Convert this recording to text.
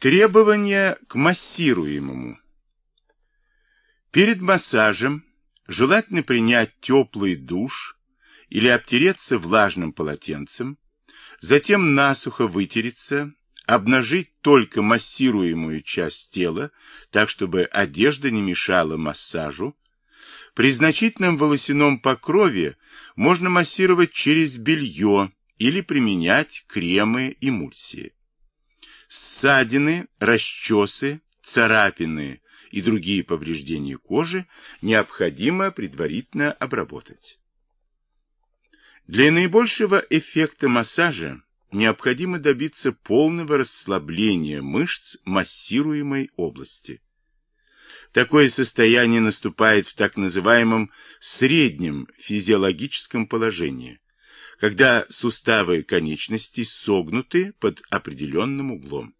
Требования к массируемому. Перед массажем желательно принять теплый душ или обтереться влажным полотенцем, затем насухо вытереться, обнажить только массируемую часть тела, так чтобы одежда не мешала массажу. При значительном волосяном покрове можно массировать через белье или применять кремы, эмульсии ссадины, расчесы, царапины и другие повреждения кожи необходимо предварительно обработать. Для наибольшего эффекта массажа необходимо добиться полного расслабления мышц массируемой области. Такое состояние наступает в так называемом среднем физиологическом положении, когда суставы конечностей согнуты под определенным углом.